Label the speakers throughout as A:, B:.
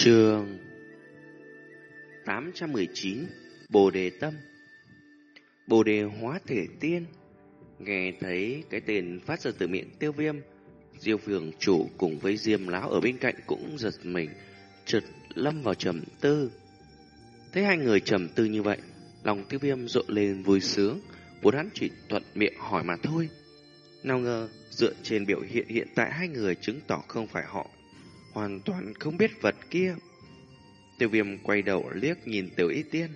A: Trường 819 Bồ Đề Tâm. Bồ Đề Hóa Thể Tiên, Nghe thấy cái tên phát ra từ miệng tiêu viêm, Diêu phường chủ cùng với diêm lão ở bên cạnh cũng giật mình trượt lâm vào trầm tư. Thấy hai người trầm tư như vậy, Lòng tiêu viêm rộn lên vui sướng Vốn hắn chỉ thuận miệng hỏi mà thôi. Nào ngờ, dựa trên biểu hiện hiện tại hai người chứng tỏ không phải họ Hoàn toàn không biết vật kia. Tiêu viêm quay đầu liếc nhìn tiểu y tiên.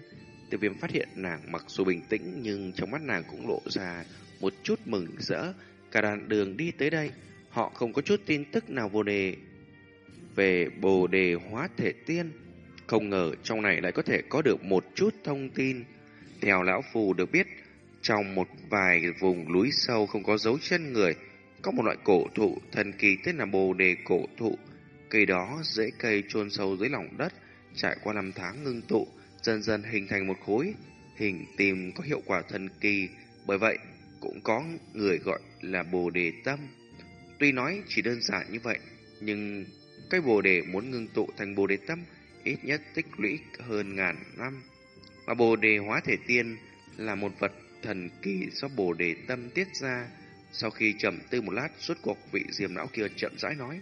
A: Tiêu viêm phát hiện nàng mặc dù bình tĩnh, Nhưng trong mắt nàng cũng lộ ra một chút mừng rỡ. Cả đoạn đường đi tới đây, Họ không có chút tin tức nào vô đề. Về bồ đề hóa thể tiên, Không ngờ trong này lại có thể có được một chút thông tin. Theo lão phù được biết, Trong một vài vùng núi sâu không có dấu chân người, Có một loại cổ thụ thần kỳ tên là bồ đề cổ thụ. Cây đó dễ cây chôn sâu dưới lòng đất, Trải qua năm tháng ngưng tụ, Dần dần hình thành một khối. Hình tìm có hiệu quả thần kỳ, Bởi vậy cũng có người gọi là bồ đề tâm. Tuy nói chỉ đơn giản như vậy, Nhưng cái bồ đề muốn ngưng tụ thành bồ đề tâm Ít nhất tích lũy hơn ngàn năm. Mà bồ đề hóa thể tiên Là một vật thần kỳ do bồ đề tâm tiết ra. Sau khi trầm tư một lát Suốt cuộc vị diềm lão kia chậm rãi nói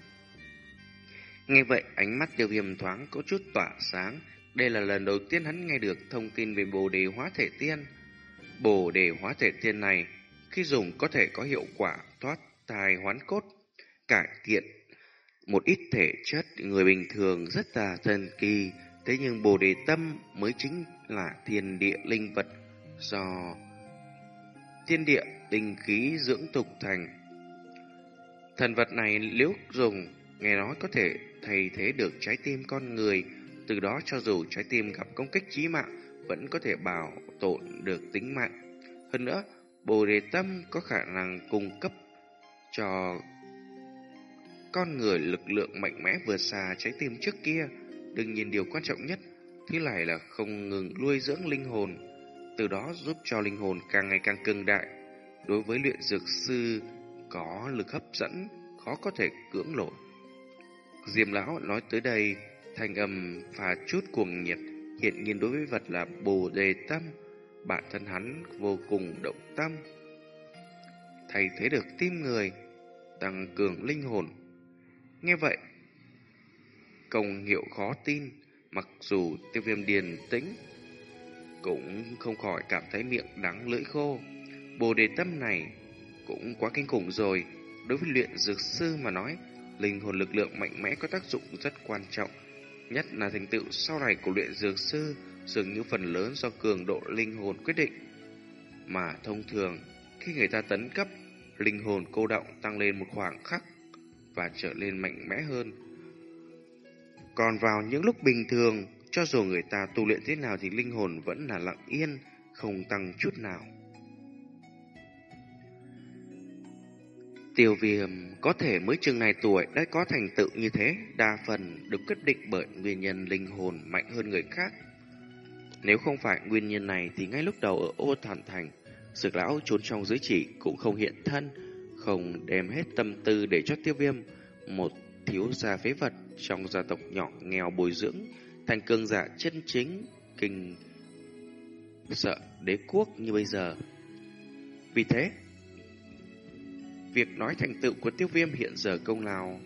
A: Nghe vậy, ánh mắt tiêu viêm thoáng có chút tỏa sáng. Đây là lần đầu tiên hắn nghe được thông tin về bồ đề hóa thể tiên. Bồ đề hóa thể tiên này, Khi dùng có thể có hiệu quả, thoát thai hoán cốt, Cải thiện một ít thể chất. Người bình thường rất là thần kỳ, Thế nhưng bồ đề tâm mới chính là thiên địa linh vật. Do thiên địa linh khí dưỡng tục thành, Thần vật này nếu dùng, nghe nói có thể thay thế được trái tim con người, từ đó cho dù trái tim gặp công kích chí mạng, vẫn có thể bảo tồn được tính mạng. Hơn nữa, Bồ Đề Tâm có khả năng cung cấp cho con người lực lượng mạnh mẽ vượt xa trái tim trước kia. Đương nhiên điều quan trọng nhất, thứ này là không ngừng nuôi dưỡng linh hồn, từ đó giúp cho linh hồn càng ngày càng cường đại. Đối với luyện dược sư có lực hấp dẫn, khó có thể cưỡng nổi. Diêm lão nói tới đây, thanh âm pha chút cuồng nhiệt, hiện nhiên đối với vật là bồ đề tâm, bản thân hắn vô cùng động tâm. Thay thế được tim người, tăng cường linh hồn. Nghe vậy, công hiệu khó tin, mặc dù tiêu viêm điền tĩnh, cũng không khỏi cảm thấy miệng đắng lưỡi khô. Bồ đề tâm này cũng quá kinh khủng rồi, đối với luyện dược sư mà nói, linh hồn lực lượng mạnh mẽ có tác dụng rất quan trọng, nhất là thành tựu sau này của luyện dược sư dường như phần lớn do cường độ linh hồn quyết định. Mà thông thường, khi người ta tấn cấp, linh hồn cô động tăng lên một khoảng khắc và trở lên mạnh mẽ hơn. Còn vào những lúc bình thường, cho dù người ta tu luyện thế nào thì linh hồn vẫn là lặng yên, không tăng chút nào. Tiêu viêm có thể mới chừng này tuổi đã có thành tựu như thế, đa phần được quyết định bởi nguyên nhân linh hồn mạnh hơn người khác. Nếu không phải nguyên nhân này thì ngay lúc đầu ở ô thản thành, Dược lão trốn trong dưới chỉ cũng không hiện thân, không đem hết tâm tư để cho tiêu viêm một thiếu gia phế vật trong gia tộc nhỏ nghèo bồi dưỡng thành cương giả chân chính kinh sợ đế quốc như bây giờ. Vì thế, Việc nói thành tựu của tiêu viêm hiện giờ công lao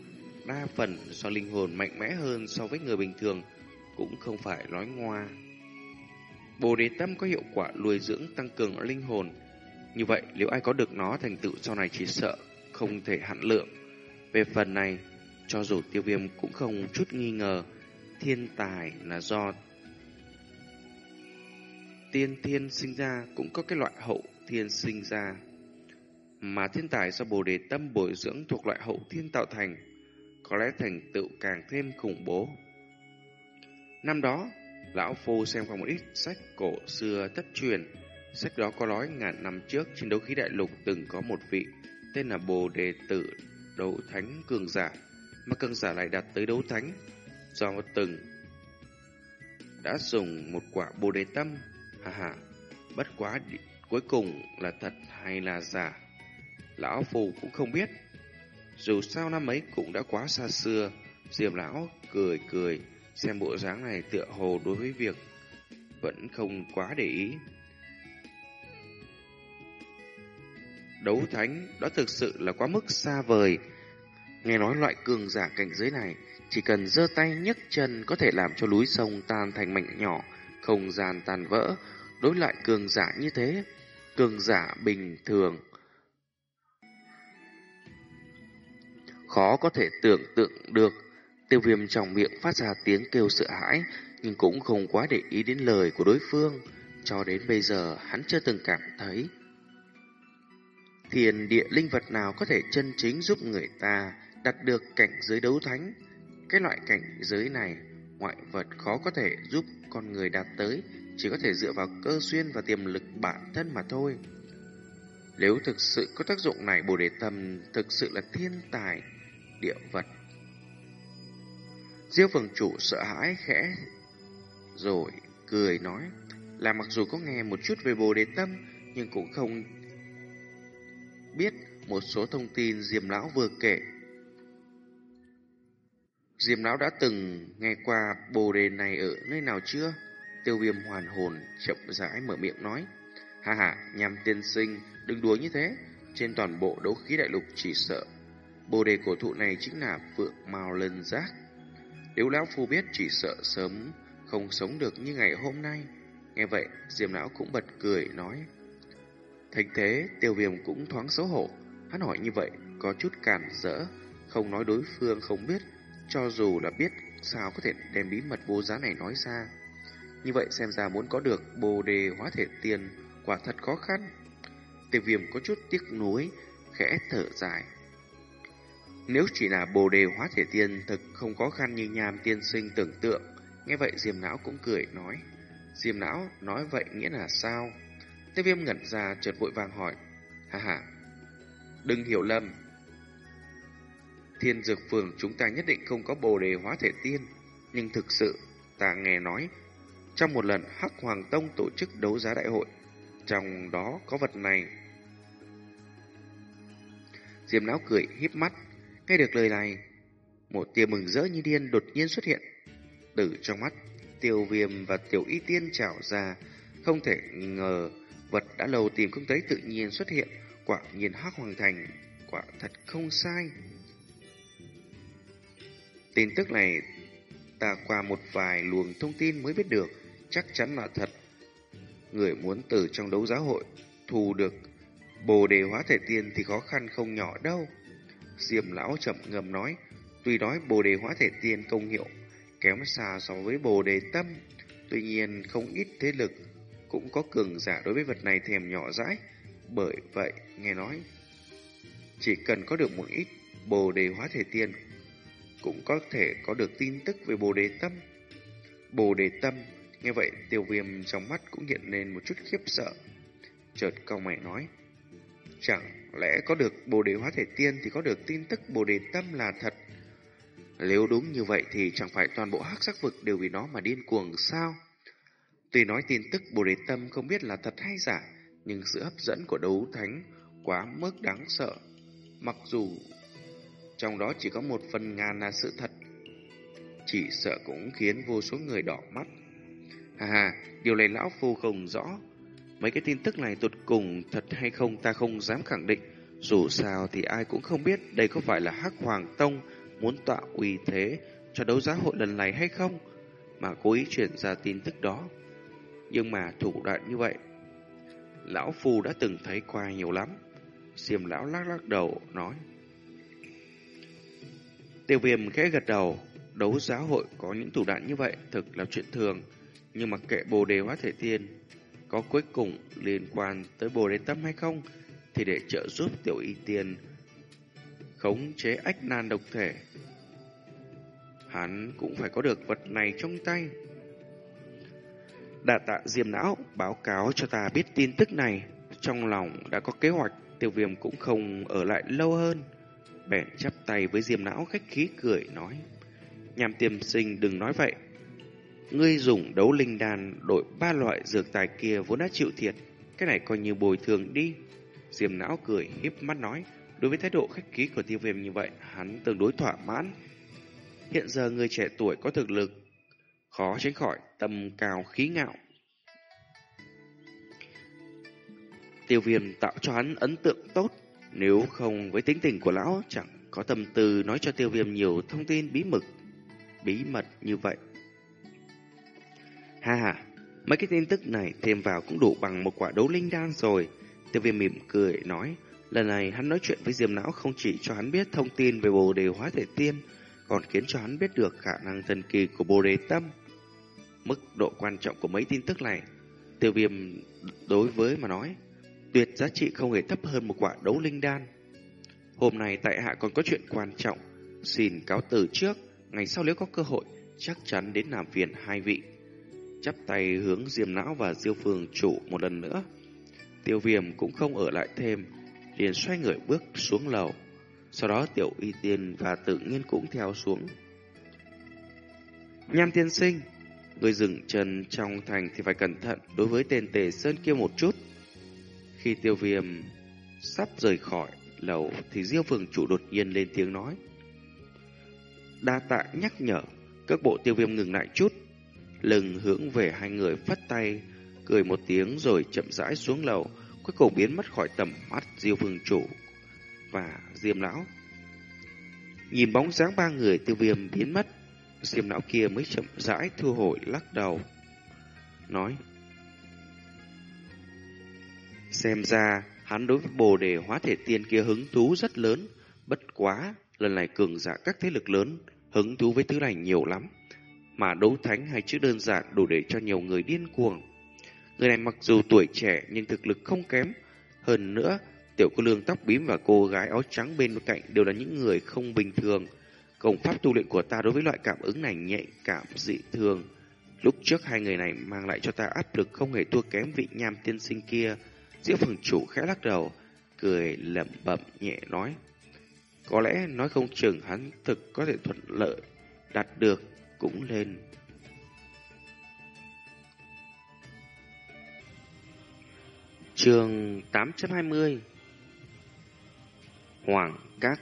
A: đa phần do linh hồn mạnh mẽ hơn so với người bình thường cũng không phải nói ngoa. Bồ đề tâm có hiệu quả nuôi dưỡng tăng cường linh hồn. Như vậy nếu ai có được nó thành tựu sau này chỉ sợ không thể hạn lượng. Về phần này, cho dù tiêu viêm cũng không chút nghi ngờ thiên tài là do tiên thiên sinh ra cũng có cái loại hậu thiên sinh ra mà thiên tài do bồ đề tâm bồi dưỡng thuộc loại hậu thiên tạo thành, có lẽ thành tựu càng thêm khủng bố. Năm đó, Lão Phu xem qua một ít sách cổ xưa thất truyền. Sách đó có nói ngàn năm trước trên đấu khí đại lục từng có một vị tên là Bồ Đề Tử đấu thánh cường giả, mà cường giả lại đạt tới đấu thánh do từng đã dùng một quả Bồ Đề Tâm. Hà hà, bất quá cuối cùng là thật hay là giả Lão Phù cũng không biết. Dù sao năm ấy cũng đã quá xa xưa, Diệp Lão cười cười, xem bộ dáng này tựa hồ đối với việc vẫn không quá để ý. Đấu thánh đó thực sự là quá mức xa vời. Nghe nói loại cường giả cảnh giới này chỉ cần giơ tay nhấc chân có thể làm cho núi sông tan thành mảnh nhỏ, không gian tan vỡ. Đối lại cường giả như thế, cường giả bình thường khó có thể tưởng tượng được. Tiêu viêm trong miệng phát ra tiếng kêu sợ hãi, nhưng cũng không quá để ý đến lời của đối phương. Cho đến bây giờ, hắn chưa từng cảm thấy thiền địa linh vật nào có thể chân chính giúp người ta đạt được cảnh giới đấu thánh. Cái loại cảnh giới này, ngoại vật khó có thể giúp con người đạt tới, chỉ có thể dựa vào cơ duyên và tiềm lực bản thân mà thôi. Nếu thực sự có tác dụng này, Bồ Đề Tâm thực sự là thiên tài, địa vật. Diêu phường chủ sợ hãi khẽ, rồi cười nói, là mặc dù có nghe một chút về Bồ Đề Tâm, nhưng cũng không biết một số thông tin Diêm Lão vừa kể. Diêm Lão đã từng nghe qua Bồ Đề này ở nơi nào chưa? Tiêu viêm hoàn hồn, chậm rãi mở miệng nói. Hà hà, nhằm tiên sinh, đừng đùa như thế. Trên toàn bộ đấu khí đại lục chỉ sợ Bồ đề cổ thụ này chính là phượng mao lân giác. Nếu lão phu biết chỉ sợ sớm không sống được như ngày hôm nay. Nghe vậy, Diêm lão cũng bật cười nói. Thành thế, tiêu viêm cũng thoáng xấu hổ. Hắn hỏi như vậy, có chút cản rỡ, không nói đối phương không biết, cho dù là biết sao có thể đem bí mật vô giá này nói ra. Như vậy xem ra muốn có được bồ đề hóa thể tiền quả thật khó khăn. Tiêu viêm có chút tiếc nuối, khẽ thở dài. Nếu chỉ là bồ đề hóa thể tiên thực không khó khăn như nham tiên sinh tưởng tượng. Nghe vậy Diêm Não cũng cười nói. Diêm Não nói vậy nghĩa là sao? tê viêm ngẩn ra chợt vội vàng hỏi. Hà hà, đừng hiểu lầm. Thiên dược phường chúng ta nhất định không có bồ đề hóa thể tiên. Nhưng thực sự, ta nghe nói, trong một lần Hắc Hoàng Tông tổ chức đấu giá đại hội, trong đó có vật này. Diêm Não cười híp mắt, Nghe được lời này, một tia mừng rỡ như điên đột nhiên xuất hiện. Từ trong mắt, tiêu viêm và tiểu y tiên trào ra, không thể ngờ vật đã lâu tìm không thấy tự nhiên xuất hiện, quả nhiên hắc hoàng thành, quả thật không sai. Tin tức này ta qua một vài luồng thông tin mới biết được, chắc chắn là thật. Người muốn từ trong đấu giáo hội thu được bồ đề hóa thể tiên thì khó khăn không nhỏ đâu. Diêm lão chậm ngầm nói, tuy nói bồ đề hóa thể tiên công hiệu kém xa so với bồ đề tâm, tuy nhiên không ít thế lực cũng có cường giả đối với vật này thèm nhỏ dãi. Bởi vậy, nghe nói, chỉ cần có được một ít bồ đề hóa thể tiên, cũng có thể có được tin tức về bồ đề tâm. Bồ đề tâm, nghe vậy tiêu viêm trong mắt cũng hiện lên một chút khiếp sợ. Chợt cao mày nói, Chẳng lẽ có được bồ đề hóa thể tiên thì có được tin tức bồ đề tâm là thật? Nếu đúng như vậy thì chẳng phải toàn bộ hắc sắc vực đều vì nó mà điên cuồng sao? Tuy nói tin tức bồ đề tâm không biết là thật hay giả, nhưng sự hấp dẫn của đấu thánh quá mức đáng sợ. Mặc dù trong đó chỉ có một phần ngàn là sự thật, chỉ sợ cũng khiến vô số người đỏ mắt. Hà hà, điều này lão phu không rõ. Mấy cái tin tức này tụt cùng thật hay không ta không dám khẳng định. Dù sao thì ai cũng không biết đây có phải là Hắc Hoàng Tông muốn tạo uy thế cho đấu giá hội lần này hay không, mà cố ý chuyển ra tin tức đó. Nhưng mà thủ đoạn như vậy, Lão Phu đã từng thấy qua nhiều lắm. xiêm Lão lắc lắc đầu, nói. Tiêu viêm khẽ gật đầu, đấu giá hội có những thủ đoạn như vậy thực là chuyện thường, nhưng mà kệ bồ đề hóa thể tiên có cuối cùng liên quan tới bồ đề tâm hay không thì để trợ giúp tiểu y tiên khống chế ách nan độc thể. Hắn cũng phải có được vật này trong tay. Đạ tạ diêm não báo cáo cho ta biết tin tức này. Trong lòng đã có kế hoạch, tiểu viêm cũng không ở lại lâu hơn. Bèn chắp tay với diêm não khách khí cười nói. Nhằm tiềm sinh đừng nói vậy. Ngươi dùng đấu linh đàn đổi ba loại dược tài kia vốn đã chịu thiệt. Cái này coi như bồi thường đi. Diêm não cười híp mắt nói. Đối với thái độ khách khí của tiêu viêm như vậy, hắn tương đối thỏa mãn. Hiện giờ người trẻ tuổi có thực lực khó tránh khỏi tầm cao khí ngạo. Tiêu viêm tạo cho hắn ấn tượng tốt, nếu không với tính tình của lão chẳng có tâm tư nói cho tiêu viêm nhiều thông tin bí mật, bí mật như vậy. Ha ha, mấy cái tin tức này thêm vào cũng đủ bằng một quả đấu linh đan rồi. Tiêu viêm mỉm cười nói, lần này hắn nói chuyện với Diêm Não không chỉ cho hắn biết thông tin về bồ đề hóa thể tiên, còn khiến cho hắn biết được khả năng thần kỳ của bồ đề tâm. Mức độ quan trọng của mấy tin tức này, tiêu viêm đối với mà nói, tuyệt giá trị không hề thấp hơn một quả đấu linh đan. Hôm nay tại hạ còn có chuyện quan trọng, xin cáo từ trước, ngày sau nếu có cơ hội, chắc chắn đến làm phiền hai vị. Chắp tay hướng Diêm Não và Diêu Phương chủ một lần nữa. Tiêu viêm cũng không ở lại thêm, liền xoay người bước xuống lầu. Sau đó tiểu y tiên và tự nhiên cũng theo xuống. Nham tiên sinh, người dừng chân trong thành thì phải cẩn thận đối với tên tề sơn kia một chút. Khi tiêu viêm sắp rời khỏi lầu thì Diêu Phường chủ đột nhiên lên tiếng nói. Đa tạ nhắc nhở, các bộ tiêu viêm ngừng lại chút, lừng hướng về hai người phát tay, cười một tiếng rồi chậm rãi xuống lầu, cuối cùng biến mất khỏi tầm mắt Diêu Phương chủ và Diêm lão. Nhìn bóng dáng ba người tiêu viêm biến mất, Diêm lão kia mới chậm rãi thu hồi lắc đầu, nói: Xem ra, hắn đối với bồ đề hóa thể tiên kia hứng thú rất lớn, bất quá, lần này cường giả các thế lực lớn, hứng thú với thứ này nhiều lắm. Mà đấu thánh hay chữ đơn giản đủ để cho nhiều người điên cuồng. Người này mặc dù tuổi trẻ nhưng thực lực không kém. Hơn nữa, tiểu cô lương tóc bím và cô gái áo trắng bên cạnh đều là những người không bình thường. Công pháp tu luyện của ta đối với loại cảm ứng này nhạy cảm dị thường. Lúc trước hai người này mang lại cho ta áp lực không hề thua kém vị nham tiên sinh kia. Diễm phường chủ khẽ lắc đầu, cười lẩm bẩm nhẹ nói. Có lẽ nói không chừng hắn thực có thể thuận lợi đạt được cũng lên. Trường 820 Hoàng Các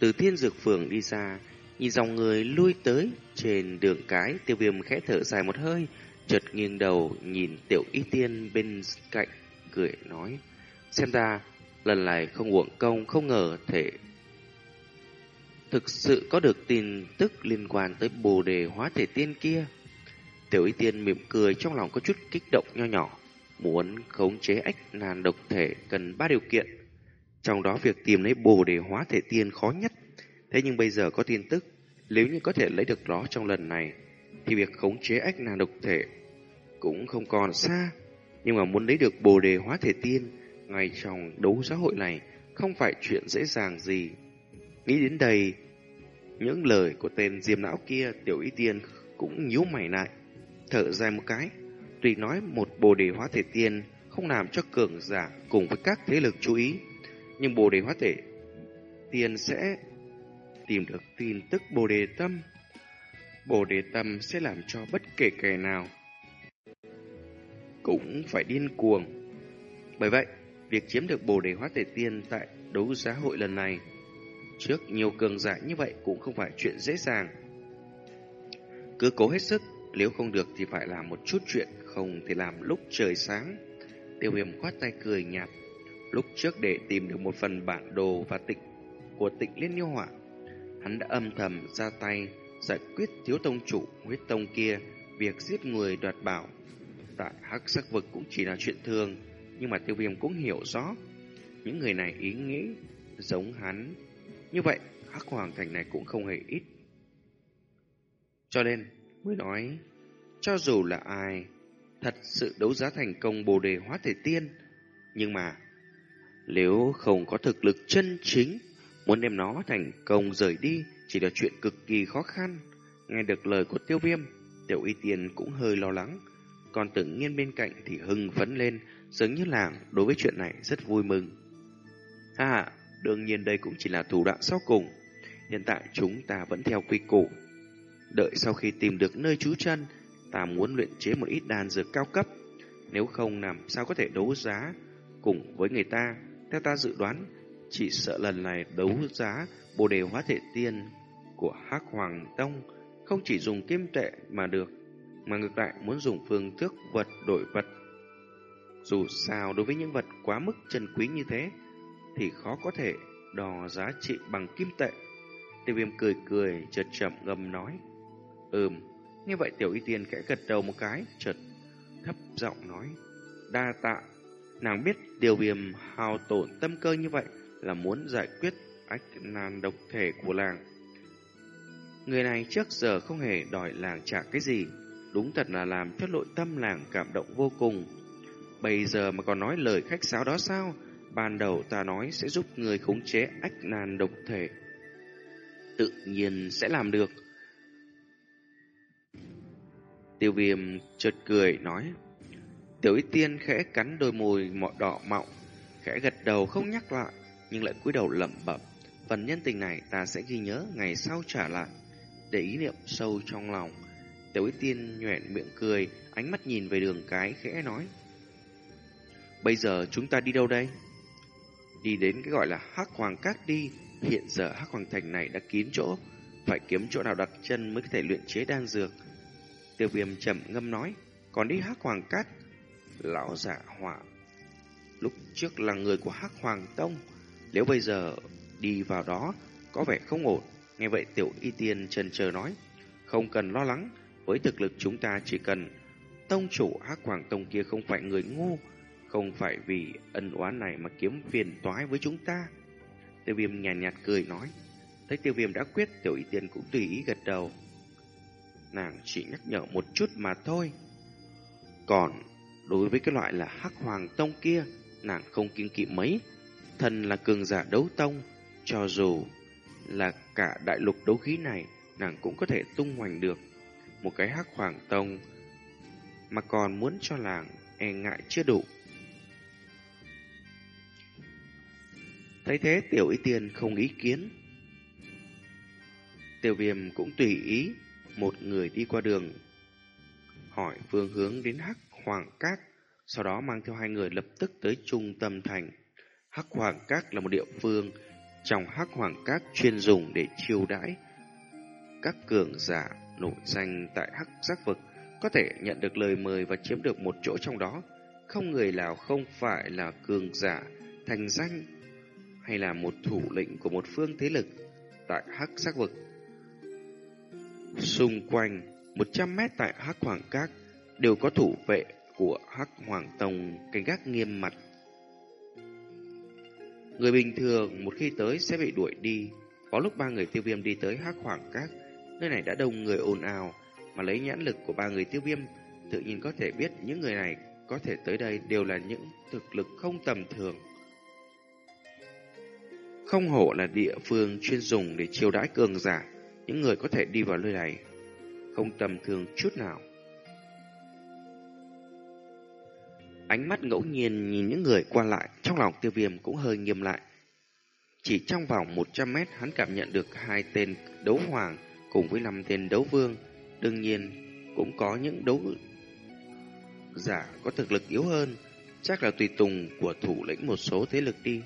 A: Từ thiên dược phường đi ra, nhìn dòng người lui tới trên đường cái, tiêu viêm khẽ thở dài một hơi, chợt nghiêng đầu nhìn tiểu y tiên bên cạnh, cười nói. Xem ra, lần này không uổng công, không ngờ thể thực sự có được tin tức liên quan tới bồ đề hóa thể tiên kia. Tiểu y tiên mỉm cười trong lòng có chút kích động nho nhỏ, muốn khống chế ách nàn độc thể cần ba điều kiện. Trong đó việc tìm lấy bồ đề hóa thể tiên khó nhất. Thế nhưng bây giờ có tin tức, nếu như có thể lấy được đó trong lần này, thì việc khống chế ách nàn độc thể cũng không còn xa. Nhưng mà muốn lấy được bồ đề hóa thể tiên ngay trong đấu xã hội này không phải chuyện dễ dàng gì. Nghĩ đến đây, những lời của tên diêm não kia tiểu y tiên cũng nhíu mày lại, thở dài một cái. Tuy nói một bồ đề hóa thể tiên không làm cho cường giả cùng với các thế lực chú ý, nhưng bồ đề hóa thể tiên sẽ tìm được tin tức bồ đề tâm. Bồ đề tâm sẽ làm cho bất kể kẻ nào cũng phải điên cuồng. Bởi vậy, việc chiếm được bồ đề hóa thể tiên tại đấu giá hội lần này trước nhiều cường giả như vậy cũng không phải chuyện dễ dàng. Cứ cố hết sức, nếu không được thì phải làm một chút chuyện không thể làm lúc trời sáng. Tiêu viêm khoát tay cười nhạt. Lúc trước để tìm được một phần bản đồ và tịch của tịnh Liên Nhiêu Hỏa, hắn đã âm thầm ra tay giải quyết thiếu tông chủ huyết tông kia việc giết người đoạt bảo. Tại hắc sắc vực cũng chỉ là chuyện thường, nhưng mà tiêu viêm cũng hiểu rõ. Những người này ý nghĩ giống hắn như vậy, hắc hoàng thành này cũng không hề ít. Cho nên, mới nói, cho dù là ai thật sự đấu giá thành công bồ đề hóa thể tiên, nhưng mà nếu không có thực lực chân chính, muốn đem nó thành công rời đi chỉ là chuyện cực kỳ khó khăn. Nghe được lời của tiêu viêm, tiểu y tiên cũng hơi lo lắng, còn tự nhiên bên cạnh thì hưng phấn lên, dường như làng đối với chuyện này rất vui mừng. Ha Đương nhiên đây cũng chỉ là thủ đoạn sau cùng. Hiện tại chúng ta vẫn theo quy củ. Đợi sau khi tìm được nơi trú chân, ta muốn luyện chế một ít đan dược cao cấp. Nếu không làm sao có thể đấu giá cùng với người ta. Theo ta dự đoán, chỉ sợ lần này đấu giá bồ đề hóa thể tiên của Hắc Hoàng Tông không chỉ dùng kim tệ mà được, mà ngược lại muốn dùng phương thức vật đổi vật. Dù sao đối với những vật quá mức chân quý như thế, thì khó có thể đo giá trị bằng kim tệ. Tiêu viêm cười cười, chợt chậm ngầm nói. Ừm, như vậy tiểu y tiên kẽ gật đầu một cái, chợt thấp giọng nói. Đa tạ, nàng biết điều viêm hao tổn tâm cơ như vậy là muốn giải quyết ách nan độc thể của làng. Người này trước giờ không hề đòi làng trả cái gì, đúng thật là làm cho nội tâm làng cảm động vô cùng. Bây giờ mà còn nói lời khách sáo đó sao? Ban đầu ta nói sẽ giúp người khống chế ách nan độc thể. Tự nhiên sẽ làm được. Tiêu viêm chợt cười nói. Tiểu y tiên khẽ cắn đôi môi mọ đỏ mọng, khẽ gật đầu không nhắc lại, nhưng lại cúi đầu lẩm bẩm. Phần nhân tình này ta sẽ ghi nhớ ngày sau trả lại, để ý niệm sâu trong lòng. Tiểu y tiên nhuện miệng cười, ánh mắt nhìn về đường cái khẽ nói. Bây giờ chúng ta đi đâu đây? Đi đến cái gọi là Hắc Hoàng Cát đi. Hiện giờ Hắc Hoàng Thành này đã kín chỗ, phải kiếm chỗ nào đặt chân mới có thể luyện chế đan dược. Tiêu viêm chậm ngâm nói, còn đi Hắc Hoàng Cát, lão giả hỏa. Lúc trước là người của Hắc Hoàng Tông, nếu bây giờ đi vào đó, có vẻ không ổn. Nghe vậy tiểu y tiên trần chờ nói, không cần lo lắng, với thực lực chúng ta chỉ cần tông chủ Hắc Hoàng Tông kia không phải người ngu, không phải vì ân oán này mà kiếm phiền toái với chúng ta. Tiêu viêm nhàn nhạt, nhạt cười nói. Thấy tiêu viêm đã quyết, tiểu y tiên cũng tùy ý gật đầu. Nàng chỉ nhắc nhở một chút mà thôi. Còn đối với cái loại là hắc hoàng tông kia, nàng không kiên kỵ mấy. Thần là cường giả đấu tông, cho dù là cả đại lục đấu khí này, nàng cũng có thể tung hoành được. Một cái hắc hoàng tông mà còn muốn cho làng e ngại chưa đủ. Thấy thế tiểu y tiên không ý kiến. Tiểu viêm cũng tùy ý một người đi qua đường hỏi phương hướng đến Hắc Hoàng Các, sau đó mang theo hai người lập tức tới trung tâm thành. Hắc Hoàng Các là một địa phương trong Hắc Hoàng Các chuyên dùng để chiêu đãi các cường giả nổi danh tại Hắc Giác vực có thể nhận được lời mời và chiếm được một chỗ trong đó. Không người nào không phải là cường giả thành danh hay là một thủ lĩnh của một phương thế lực tại Hắc Giác Vực. Xung quanh 100 mét tại Hắc Hoàng Các đều có thủ vệ của Hắc Hoàng Tông canh gác nghiêm mặt. Người bình thường một khi tới sẽ bị đuổi đi. Có lúc ba người tiêu viêm đi tới Hắc Hoàng Các, nơi này đã đông người ồn ào, mà lấy nhãn lực của ba người tiêu viêm, tự nhiên có thể biết những người này có thể tới đây đều là những thực lực không tầm thường. Không hổ là địa phương chuyên dùng để chiêu đãi cường giả, những người có thể đi vào nơi này không tầm thường chút nào. Ánh mắt ngẫu nhiên nhìn những người qua lại, trong lòng tiêu viêm cũng hơi nghiêm lại. Chỉ trong vòng 100 mét hắn cảm nhận được hai tên đấu hoàng cùng với năm tên đấu vương. Đương nhiên, cũng có những đấu giả có thực lực yếu hơn, chắc là tùy tùng của thủ lĩnh một số thế lực đi.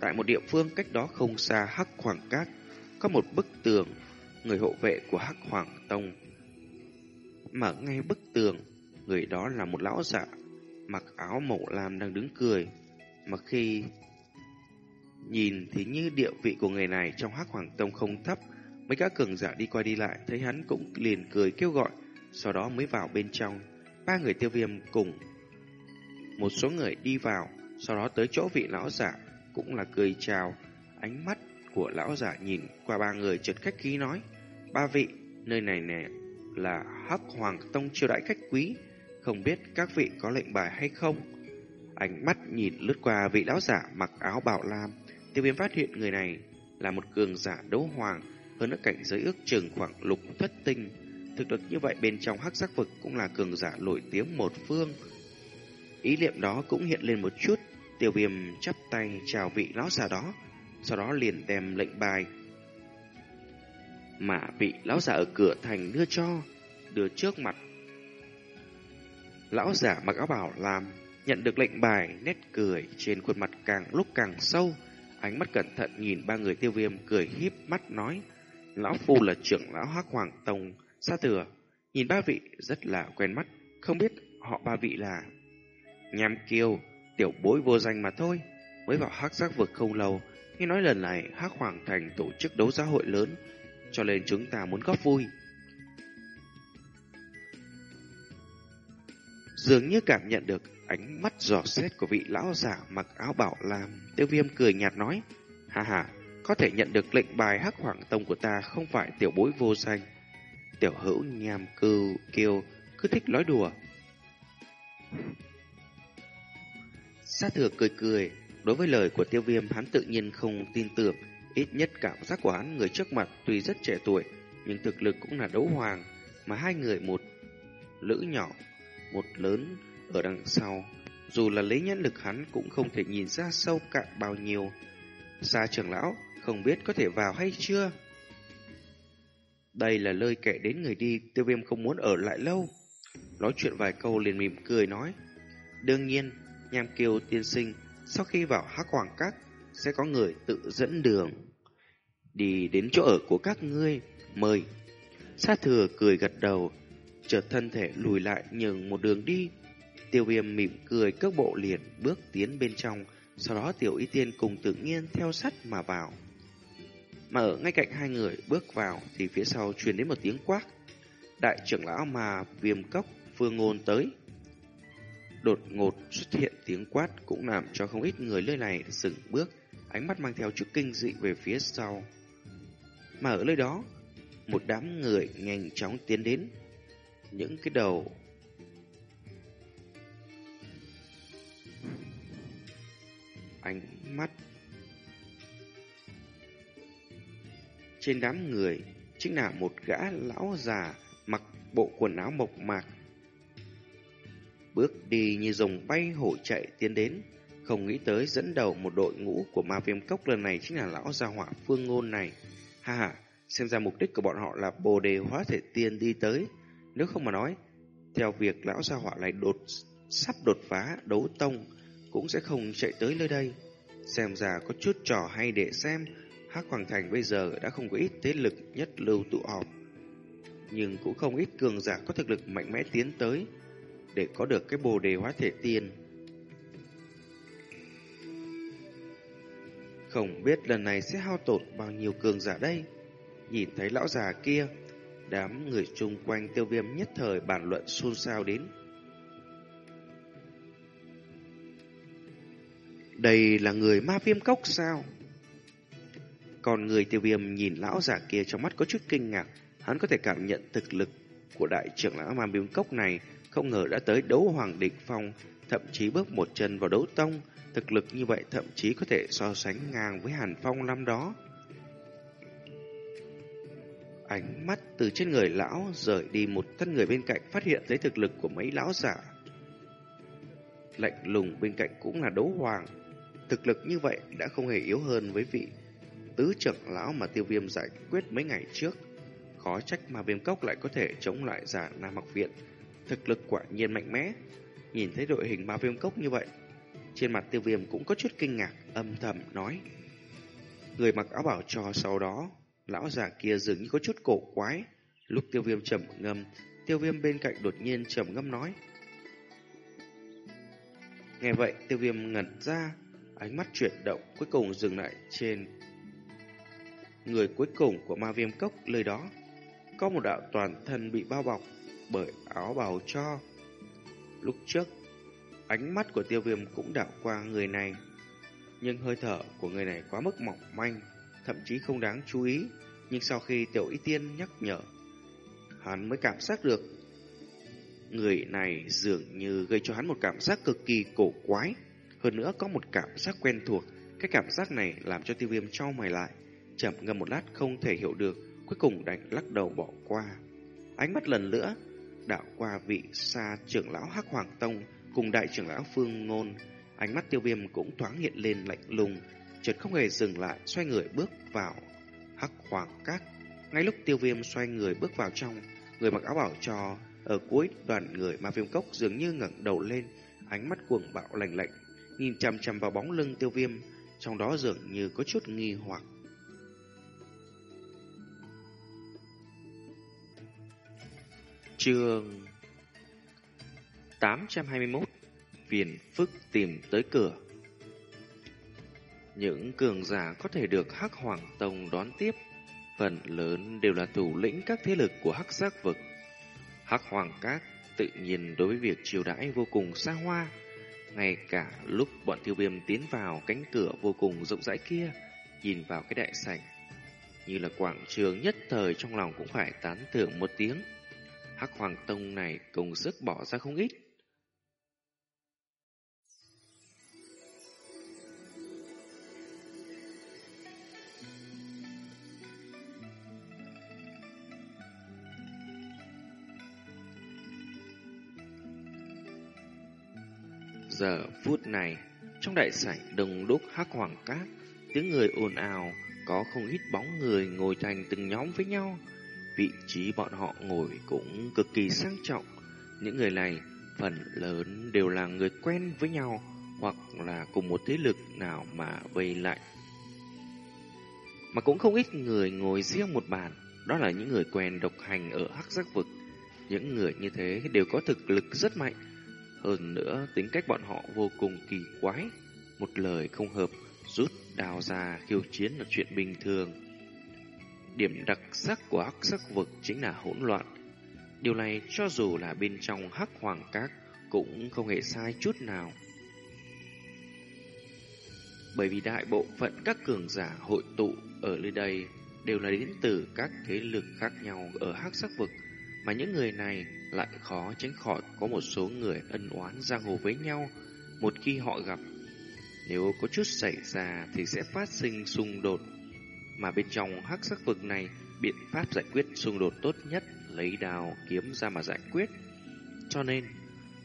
A: Tại một địa phương cách đó không xa Hắc khoảng Cát, có một bức tường, người hộ vệ của Hắc Hoàng Tông. Mở ngay bức tường, người đó là một lão giả, mặc áo màu lam đang đứng cười. Mà khi nhìn thì như địa vị của người này trong Hắc Hoàng Tông không thấp, mấy các cường giả đi qua đi lại thấy hắn cũng liền cười kêu gọi, sau đó mới vào bên trong. Ba người tiêu viêm cùng một số người đi vào, sau đó tới chỗ vị lão giả cũng là cười chào. Ánh mắt của lão giả nhìn qua ba người chợt khách khí nói, ba vị, nơi này nè là Hắc Hoàng Tông chiêu đãi khách quý, không biết các vị có lệnh bài hay không? Ánh mắt nhìn lướt qua vị lão giả mặc áo bảo lam, tiêu viêm phát hiện người này là một cường giả đấu hoàng, hơn nữa cảnh giới ước chừng khoảng lục thất tinh. Thực lực như vậy bên trong hắc giác vực cũng là cường giả nổi tiếng một phương. Ý niệm đó cũng hiện lên một chút, Tiêu viêm chắp tay chào vị lão giả đó, sau đó liền đem lệnh bài mà vị lão giả ở cửa thành đưa cho, đưa trước mặt. Lão giả mặc áo bảo làm, nhận được lệnh bài, nét cười trên khuôn mặt càng lúc càng sâu, ánh mắt cẩn thận nhìn ba người tiêu viêm cười híp mắt nói, Lão Phu là trưởng lão Hắc Hoàng Tông, xa thừa. Nhìn ba vị rất là quen mắt, không biết họ ba vị là... Nham Kiêu, tiểu bối vô danh mà thôi. Mới vào Hắc Giác Vực không lâu, nghe nói lần này Hắc Hoàng Thành tổ chức đấu giá hội lớn, cho nên chúng ta muốn góp vui. Dường như cảm nhận được ánh mắt giò xét của vị lão giả mặc áo bảo làm, tiêu viêm cười nhạt nói, ha ha, có thể nhận được lệnh bài hắc hoàng tông của ta không phải tiểu bối vô danh. Tiểu hữu nhàm cừu kiều cứ thích nói đùa. Sa thừa cười cười, đối với lời của tiêu viêm hắn tự nhiên không tin tưởng, ít nhất cảm giác của hắn người trước mặt tuy rất trẻ tuổi, nhưng thực lực cũng là đấu hoàng, mà hai người một lữ nhỏ, một lớn ở đằng sau. Dù là lấy nhãn lực hắn cũng không thể nhìn ra sâu cạn bao nhiêu. xa trưởng lão, không biết có thể vào hay chưa? Đây là lời kể đến người đi, tiêu viêm không muốn ở lại lâu. Nói chuyện vài câu liền mỉm cười nói. Đương nhiên, nham kiều tiên sinh, sau khi vào hắc hoàng cát sẽ có người tự dẫn đường. Đi đến chỗ ở của các ngươi, mời. Sa thừa cười gật đầu, chợt thân thể lùi lại nhường một đường đi. Tiêu viêm mỉm cười cước bộ liền bước tiến bên trong, sau đó tiểu y tiên cùng tự nhiên theo sắt mà vào. Mà ở ngay cạnh hai người bước vào thì phía sau truyền đến một tiếng quát. Đại trưởng lão mà viêm cốc phương ngôn tới. Đột ngột xuất hiện tiếng quát cũng làm cho không ít người nơi này dừng bước, ánh mắt mang theo chút kinh dị về phía sau. Mà ở nơi đó, một đám người nhanh chóng tiến đến. Những cái đầu ánh mắt Trên đám người chính là một gã lão già mặc bộ quần áo mộc mạc. Bước đi như rồng bay hổ chạy tiến đến, không nghĩ tới dẫn đầu một đội ngũ của ma viêm cốc lần này chính là lão gia hỏa phương ngôn này. Ha ha, xem ra mục đích của bọn họ là bồ đề hóa thể tiên đi tới. Nếu không mà nói, theo việc lão gia hỏa này đột sắp đột phá đấu tông cũng sẽ không chạy tới nơi đây. Xem ra có chút trò hay để xem Hắc Hoàng Thành bây giờ đã không có ít thế lực nhất lưu tụ họp, nhưng cũng không ít cường giả có thực lực mạnh mẽ tiến tới để có được cái bồ đề hóa thể tiên. Không biết lần này sẽ hao tổn bao nhiêu cường giả đây. Nhìn thấy lão già kia, đám người chung quanh tiêu viêm nhất thời bàn luận xôn xao đến. Đây là người ma viêm cốc sao? Còn người tiêu viêm nhìn lão giả kia trong mắt có chút kinh ngạc, hắn có thể cảm nhận thực lực của đại trưởng lão ma viêm cốc này, không ngờ đã tới đấu hoàng đỉnh phong, thậm chí bước một chân vào đấu tông, thực lực như vậy thậm chí có thể so sánh ngang với Hàn Phong năm đó. Ánh mắt từ trên người lão rời đi một thân người bên cạnh phát hiện thấy thực lực của mấy lão giả. Lạnh lùng bên cạnh cũng là đấu hoàng. Thực lực như vậy đã không hề yếu hơn với vị tứ trưởng lão mà tiêu viêm giải quyết mấy ngày trước. Khó trách mà viêm cốc lại có thể chống lại giả Nam Học Viện. Thực lực quả nhiên mạnh mẽ. Nhìn thấy đội hình ma viêm cốc như vậy, trên mặt tiêu viêm cũng có chút kinh ngạc, âm thầm nói. Người mặc áo bảo cho sau đó, lão già kia dường như có chút cổ quái. Lúc tiêu viêm trầm ngâm, tiêu viêm bên cạnh đột nhiên trầm ngâm nói. Nghe vậy, tiêu viêm ngẩn ra, ánh mắt chuyển động cuối cùng dừng lại trên người cuối cùng của ma viêm cốc lời đó. Có một đạo toàn thân bị bao bọc bởi áo bào cho. Lúc trước, ánh mắt của tiêu viêm cũng đảo qua người này. Nhưng hơi thở của người này quá mức mỏng manh, thậm chí không đáng chú ý. Nhưng sau khi tiểu y tiên nhắc nhở, hắn mới cảm giác được người này dường như gây cho hắn một cảm giác cực kỳ cổ quái. Hơn nữa có một cảm giác quen thuộc. Cái cảm giác này làm cho tiêu viêm trao mày lại chậm ngâm một lát không thể hiểu được, cuối cùng đành lắc đầu bỏ qua. Ánh mắt lần nữa đảo qua vị xa trưởng lão Hắc Hoàng Tông cùng đại trưởng lão Phương Ngôn, ánh mắt tiêu viêm cũng thoáng hiện lên lạnh lùng, chợt không hề dừng lại, xoay người bước vào Hắc Hoàng Các. Ngay lúc tiêu viêm xoay người bước vào trong, người mặc áo bảo cho ở cuối đoàn người ma viêm cốc dường như ngẩng đầu lên, ánh mắt cuồng bạo lạnh lạnh, nhìn chằm chằm vào bóng lưng tiêu viêm, trong đó dường như có chút nghi hoặc. Trường 821 Phiền phức tìm tới cửa. Những cường giả có thể được Hắc Hoàng Tông đón tiếp, Phần lớn đều là thủ lĩnh các thế lực của Hắc Giác Vực. Hắc Hoàng Các tự nhiên đối với việc chiều đãi vô cùng xa hoa, ngay cả lúc bọn tiêu viêm tiến vào cánh cửa vô cùng rộng rãi kia, Nhìn vào cái đại sảnh, Như là quảng trường nhất thời trong lòng cũng phải tán thưởng một tiếng. Hắc Hoàng Tông này công sức bỏ ra không ít Giờ phút này, trong đại sảnh đông đúc hắc hoàng cát, tiếng người ồn ào, có không ít bóng người ngồi thành từng nhóm với nhau. Vị trí bọn họ ngồi cũng cực kỳ sang trọng. Những người này phần lớn đều là người quen với nhau hoặc là cùng một thế lực nào mà vây lại. Mà cũng không ít người ngồi riêng một bàn, đó là những người quen độc hành ở hắc giác vực. Những người như thế đều có thực lực rất mạnh, hơn nữa, tính cách bọn họ vô cùng kỳ quái. Một lời không hợp, rút đào ra khiêu chiến là chuyện bình thường. Điểm đặc sắc của hắc sắc vực chính là hỗn loạn. Điều này cho dù là bên trong hắc hoàng các cũng không hề sai chút nào. Bởi vì đại bộ phận các cường giả hội tụ ở nơi đây đều là đến từ các thế lực khác nhau ở hắc sắc vực, mà những người này lại khó tránh khỏi có một số người ân oán giang hồ với nhau một khi họ gặp. Nếu có chút xảy ra thì sẽ phát sinh xung đột. Mà bên trong hắc sắc vực này, biện pháp giải quyết xung đột tốt nhất lấy đào kiếm ra mà giải quyết. Cho nên,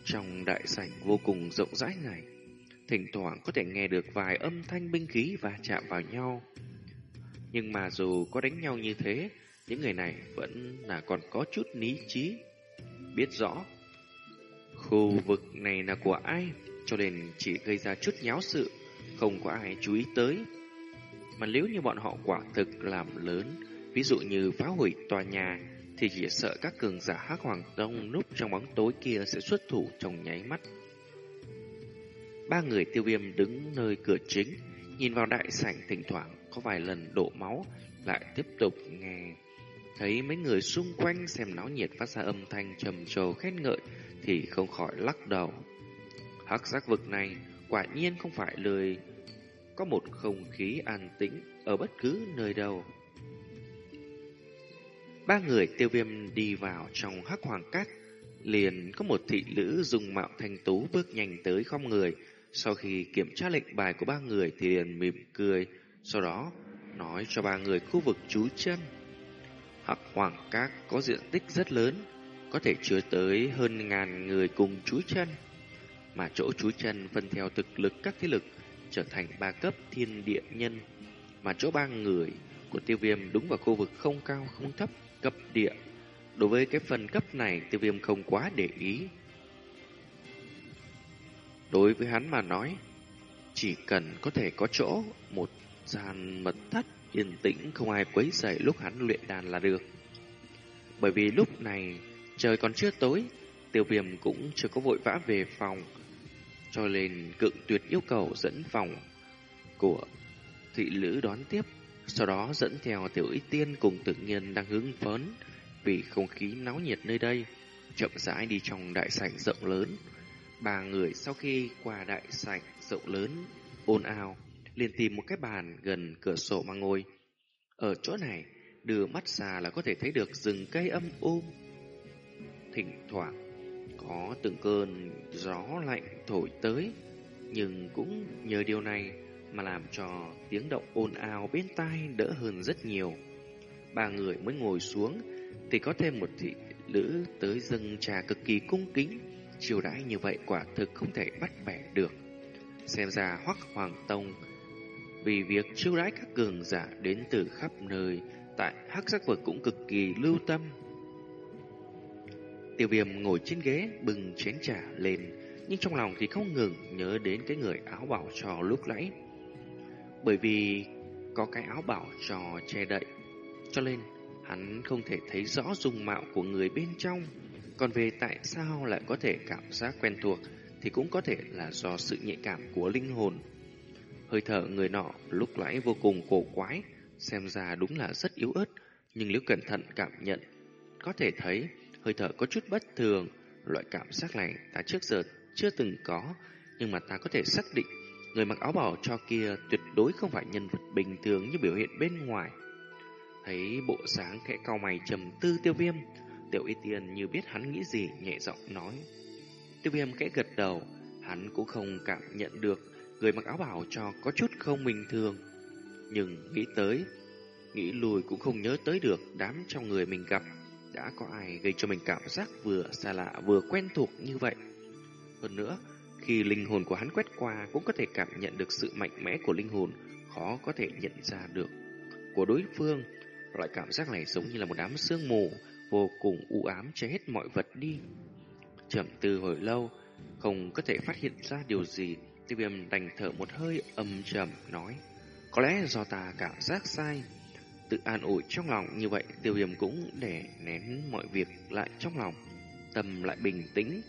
A: trong đại sảnh vô cùng rộng rãi này, thỉnh thoảng có thể nghe được vài âm thanh binh khí và chạm vào nhau. Nhưng mà dù có đánh nhau như thế, những người này vẫn là còn có chút lý trí biết rõ khu vực này là của ai, cho nên chỉ gây ra chút nháo sự, không có ai chú ý tới. Mà nếu như bọn họ quả thực làm lớn, ví dụ như phá hủy tòa nhà, thì chỉ sợ các cường giả hắc hoàng tông núp trong bóng tối kia sẽ xuất thủ trong nháy mắt. Ba người tiêu viêm đứng nơi cửa chính, nhìn vào đại sảnh thỉnh thoảng có vài lần đổ máu, lại tiếp tục nghe Thấy mấy người xung quanh xem náo nhiệt phát ra âm thanh trầm trồ khen ngợi thì không khỏi lắc đầu. Hắc giác vực này quả nhiên không phải lời có một không khí an tĩnh ở bất cứ nơi đâu. Ba người tiêu viêm đi vào trong hắc hoàng cát, liền có một thị nữ dùng mạo thanh tú bước nhanh tới không người. Sau khi kiểm tra lệnh bài của ba người thì liền mỉm cười, sau đó nói cho ba người khu vực trú chân. Hắc Hoàng cát có diện tích rất lớn, có thể chứa tới hơn ngàn người cùng trú chân. Mà chỗ trú chân phân theo thực lực các thế lực trở thành ba cấp thiên địa nhân. Mà chỗ ba người của tiêu viêm đúng vào khu vực không cao không thấp cấp địa. Đối với cái phần cấp này tiêu viêm không quá để ý. Đối với hắn mà nói, chỉ cần có thể có chỗ một gian mật thất yên tĩnh không ai quấy rầy lúc hắn luyện đàn là được. Bởi vì lúc này trời còn chưa tối, tiêu viêm cũng chưa có vội vã về phòng, cho nên cự tuyệt yêu cầu dẫn phòng của thị lữ đón tiếp, sau đó dẫn theo tiểu y tiên cùng tự nhiên đang hứng phấn vì không khí náo nhiệt nơi đây, chậm rãi đi trong đại sảnh rộng lớn. Ba người sau khi qua đại sảnh rộng lớn ồn ào liền tìm một cái bàn gần cửa sổ mà ngồi. Ở chỗ này, đưa mắt xa là có thể thấy được rừng cây âm u Thỉnh thoảng, có từng cơn gió lạnh thổi tới, nhưng cũng nhờ điều này mà làm cho tiếng động ồn ào bên tai đỡ hơn rất nhiều. Ba người mới ngồi xuống thì có thêm một thị nữ tới dâng trà cực kỳ cung kính, chiều đãi như vậy quả thực không thể bắt bẻ được. Xem ra Hoắc Hoàng Tông vì việc chiêu đãi các cường giả đến từ khắp nơi tại hắc Giác vực cũng cực kỳ lưu tâm. Tiêu viêm ngồi trên ghế bừng chén trà lên, nhưng trong lòng thì không ngừng nhớ đến cái người áo bảo trò lúc nãy. Bởi vì có cái áo bảo trò che đậy, cho nên hắn không thể thấy rõ dung mạo của người bên trong. Còn về tại sao lại có thể cảm giác quen thuộc thì cũng có thể là do sự nhạy cảm của linh hồn. Hơi thở người nọ lúc nãy vô cùng cổ quái, xem ra đúng là rất yếu ớt, nhưng nếu cẩn thận cảm nhận, có thể thấy hơi thở có chút bất thường. Loại cảm giác này ta trước giờ chưa từng có, nhưng mà ta có thể xác định người mặc áo bảo cho kia tuyệt đối không phải nhân vật bình thường như biểu hiện bên ngoài. Thấy bộ sáng khẽ cao mày trầm tư tiêu viêm, tiểu y tiên như biết hắn nghĩ gì nhẹ giọng nói. Tiêu viêm kẽ gật đầu, hắn cũng không cảm nhận được người mặc áo bảo cho có chút không bình thường. Nhưng nghĩ tới, nghĩ lùi cũng không nhớ tới được đám trong người mình gặp. Đã có ai gây cho mình cảm giác vừa xa lạ vừa quen thuộc như vậy. Hơn nữa, khi linh hồn của hắn quét qua cũng có thể cảm nhận được sự mạnh mẽ của linh hồn, khó có thể nhận ra được của đối phương. Loại cảm giác này giống như là một đám sương mù, vô cùng u ám che hết mọi vật đi. Chậm từ hồi lâu, không có thể phát hiện ra điều gì, tiêu viêm đành thở một hơi âm trầm nói. Có lẽ do ta cảm giác sai. Tự an ủi trong lòng như vậy, tiêu viêm cũng để nén mọi việc lại trong lòng. Tâm lại bình tĩnh,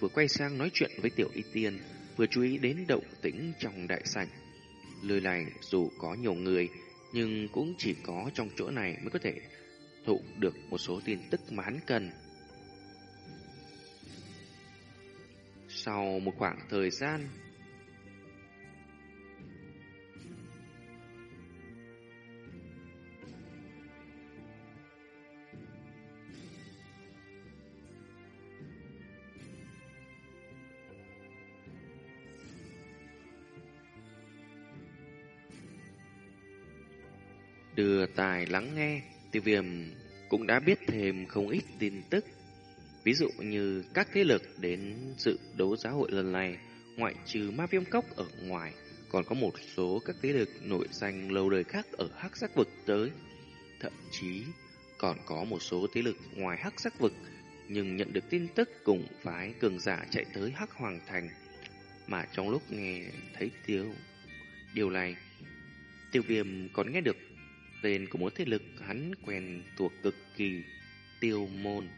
A: vừa quay sang nói chuyện với tiểu y tiên, vừa chú ý đến động tĩnh trong đại sảnh. Lời này dù có nhiều người, nhưng cũng chỉ có trong chỗ này mới có thể thụ được một số tin tức mà hắn cần. Sau một khoảng thời gian, đưa tài lắng nghe, tiêu viêm cũng đã biết thêm không ít tin tức. Ví dụ như các thế lực đến dự đấu giá hội lần này, ngoại trừ ma viêm cốc ở ngoài, còn có một số các thế lực nổi danh lâu đời khác ở hắc sắc vực tới. Thậm chí còn có một số thế lực ngoài hắc sắc vực, nhưng nhận được tin tức cùng phái cường giả chạy tới hắc hoàng thành. Mà trong lúc nghe thấy tiêu điều này, tiêu viêm còn nghe được tên của một thế lực hắn quen thuộc cực kỳ, tiêu môn.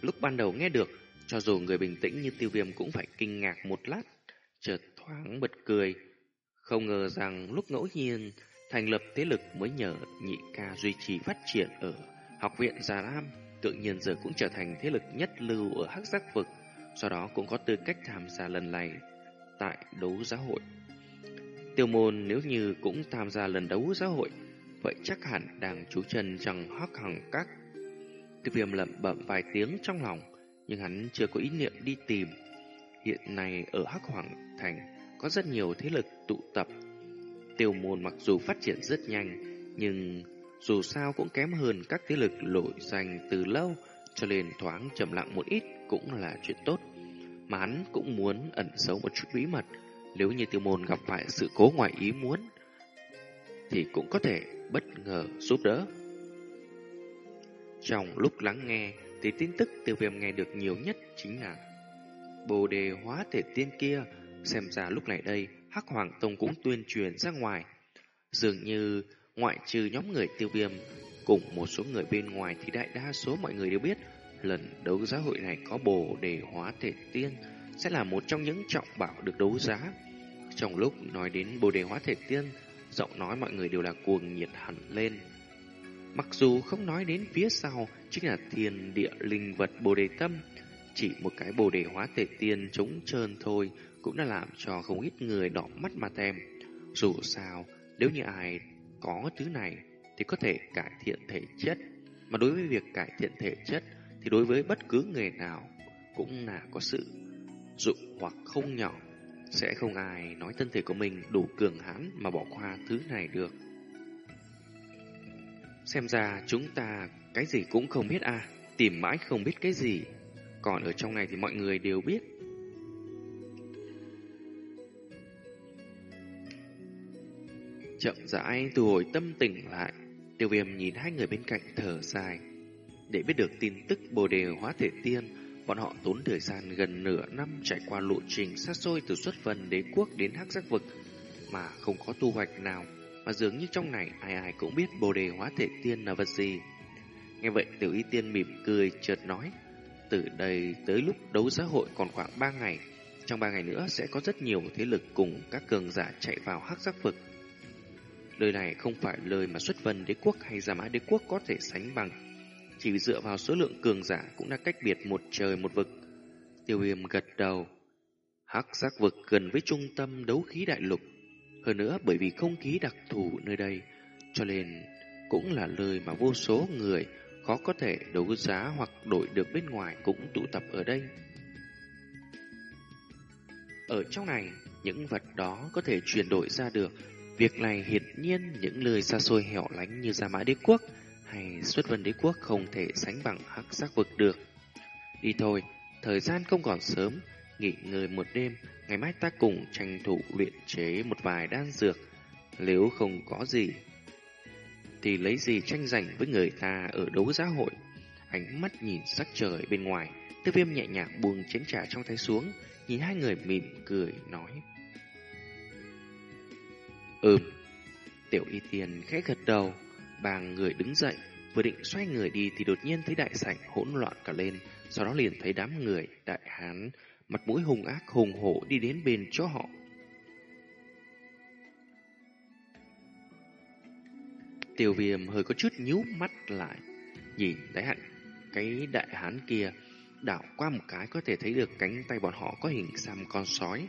A: Lúc ban đầu nghe được, cho dù người bình tĩnh như tiêu viêm cũng phải kinh ngạc một lát, chợt thoáng bật cười. Không ngờ rằng lúc ngẫu nhiên thành lập thế lực mới nhờ nhị ca duy trì phát triển ở học viện Già Lam, tự nhiên giờ cũng trở thành thế lực nhất lưu ở hắc giác vực, sau đó cũng có tư cách tham gia lần này tại đấu giá hội. Tiêu môn nếu như cũng tham gia lần đấu giá hội, vậy chắc hẳn đang chú chân trong hắc hằng các. Tiêu viêm lẩm bẩm vài tiếng trong lòng, nhưng hắn chưa có ý niệm đi tìm. Hiện nay ở hắc hoàng thành có rất nhiều thế lực tụ tập. Tiêu môn mặc dù phát triển rất nhanh, nhưng dù sao cũng kém hơn các thế lực nổi danh từ lâu, cho nên thoáng trầm lặng một ít cũng là chuyện tốt. Mà hắn cũng muốn ẩn giấu một chút bí mật, nếu như tiêu môn gặp phải sự cố ngoài ý muốn, thì cũng có thể bất ngờ giúp đỡ. Trong lúc lắng nghe, thì tin tức tiêu viêm nghe được nhiều nhất chính là Bồ đề hóa thể tiên kia, xem ra lúc này đây, Hắc Hoàng Tông cũng tuyên truyền ra ngoài. Dường như, ngoại trừ nhóm người tiêu viêm, cùng một số người bên ngoài thì đại đa số mọi người đều biết, lần đấu giá hội này có bồ đề hóa thể tiên, sẽ là một trong những trọng bảo được đấu giá. Trong lúc nói đến bồ đề hóa thể tiên, giọng nói mọi người đều là cuồng nhiệt hẳn lên. Mặc dù không nói đến phía sau chính là thiên địa linh vật bồ đề tâm, chỉ một cái bồ đề hóa tề tiên trống trơn thôi cũng đã làm cho không ít người đỏ mắt mà thèm. Dù sao, nếu như ai có thứ này thì có thể cải thiện thể chất. Mà đối với việc cải thiện thể chất thì đối với bất cứ người nào cũng là có sự dụng hoặc không nhỏ. Sẽ không ai nói thân thể của mình đủ cường hãn mà bỏ qua thứ này được. Xem ra chúng ta cái gì cũng không biết à, tìm mãi không biết cái gì. Còn ở trong này thì mọi người đều biết. Chậm rãi từ hồi tâm tỉnh lại, tiêu viêm nhìn hai người bên cạnh thở dài. Để biết được tin tức bồ đề hóa thể tiên, Bọn họ tốn thời gian gần nửa năm trải qua lộ trình xa xôi từ xuất vân đế quốc đến hắc giác vực mà không có tu hoạch nào, mà dường như trong này ai ai cũng biết bồ đề hóa thể tiên là vật gì. Nghe vậy tiểu y tiên mỉm cười chợt nói, Từ đây tới lúc đấu giá hội còn khoảng 3 ngày, trong 3 ngày nữa sẽ có rất nhiều thế lực cùng các cường giả chạy vào hắc giác vực. Lời này không phải lời mà xuất vân đế quốc hay giả mã đế quốc có thể sánh bằng. Chỉ dựa vào số lượng cường giả cũng đã cách biệt một trời một vực. Tiêu viêm gật đầu. Hắc giác vực gần với trung tâm đấu khí đại lục. Hơn nữa bởi vì không khí đặc thù nơi đây, cho nên cũng là lời mà vô số người khó có thể đấu giá hoặc đổi được bên ngoài cũng tụ tập ở đây. Ở trong này, những vật đó có thể chuyển đổi ra được. Việc này hiển nhiên những lời xa xôi hẻo lánh như Gia Mã Đế Quốc hay Xuất Vân Đế Quốc không thể sánh bằng hắc giác vực được. Đi thôi, thời gian không còn sớm, nghỉ ngơi một đêm, ngày mai ta cùng tranh thủ luyện chế một vài đan dược. Nếu không có gì, thì lấy gì tranh giành với người ta ở đấu giá hội. Ánh mắt nhìn sắc trời bên ngoài, tiêu viêm nhẹ nhàng buông chén trà trong tay xuống, nhìn hai người mỉm cười nói. Ừm, tiểu y tiền khẽ gật đầu, bàng người đứng dậy, vừa định xoay người đi thì đột nhiên thấy đại sảnh hỗn loạn cả lên, sau đó liền thấy đám người, đại hán, mặt mũi hung ác hùng hổ đi đến bên chỗ họ. Tiêu viêm hơi có chút nhíu mắt lại, nhìn thấy hẳn cái đại hán kia, đảo qua một cái có thể thấy được cánh tay bọn họ có hình xăm con sói.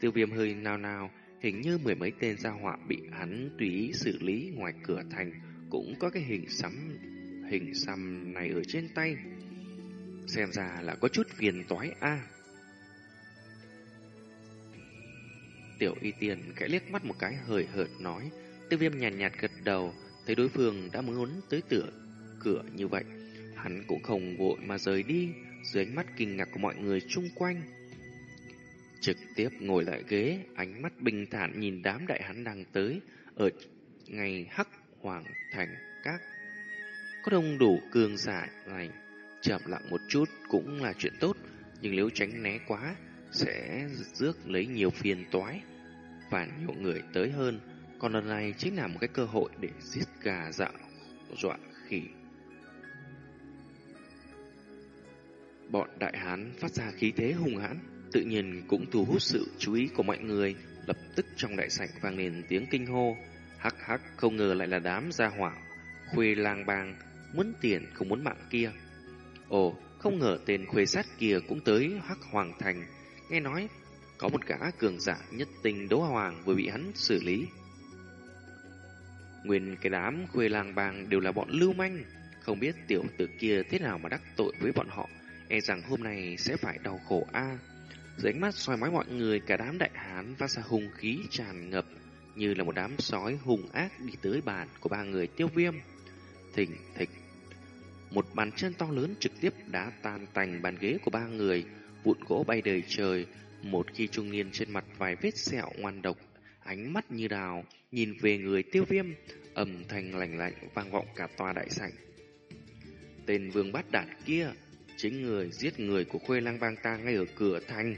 A: Tiêu viêm hơi nao nao, hình như mười mấy tên gia họa bị hắn tùy ý xử lý ngoài cửa thành, cũng có cái hình xăm hình xăm này ở trên tay. Xem ra là có chút phiền toái a. Tiểu y tiền khẽ liếc mắt một cái hời hợt nói, tiêu viêm nhàn nhạt, nhạt gật đầu, thấy đối phương đã muốn tới tựa cửa như vậy. Hắn cũng không vội mà rời đi, dưới ánh mắt kinh ngạc của mọi người chung quanh. Trực tiếp ngồi lại ghế, ánh mắt bình thản nhìn đám đại hắn đang tới, ở ngày hắc hoàng thành các. Có đông đủ cường giả này, chậm lặng một chút cũng là chuyện tốt, nhưng nếu tránh né quá, sẽ rước lấy nhiều phiền toái và nhiều người tới hơn. Còn lần này chính là một cái cơ hội để giết gà dạo, dọa khỉ. Bọn đại hán phát ra khí thế hung hãn, tự nhiên cũng thu hút sự chú ý của mọi người. Lập tức trong đại sảnh vang lên tiếng kinh hô. Hắc hắc không ngờ lại là đám gia hỏa, khuê lang bang, muốn tiền không muốn mạng kia. Ồ, không ngờ tên khuê sát kia cũng tới Hắc Hoàng Thành. Nghe nói, có một gã cường giả nhất tình đấu hoàng vừa bị hắn xử lý. Nguyên cái đám khuê lang bang đều là bọn lưu manh, không biết tiểu tử kia thế nào mà đắc tội với bọn họ, e rằng hôm nay sẽ phải đau khổ a. Dưới ánh mắt soi mói mọi người, cả đám đại hán phát ra hung khí tràn ngập, như là một đám sói hung ác đi tới bàn của ba người tiêu viêm. Thình thịch, một bàn chân to lớn trực tiếp đá tan tành bàn ghế của ba người, vụn gỗ bay đầy trời, một khi trung niên trên mặt vài vết sẹo ngoan độc, ánh mắt như đào, nhìn về người tiêu viêm, âm thanh lạnh lạnh vang vọng cả tòa đại sảnh. Tên vương bát đạt kia, chính người giết người của khuê lang bang ta ngay ở cửa thành.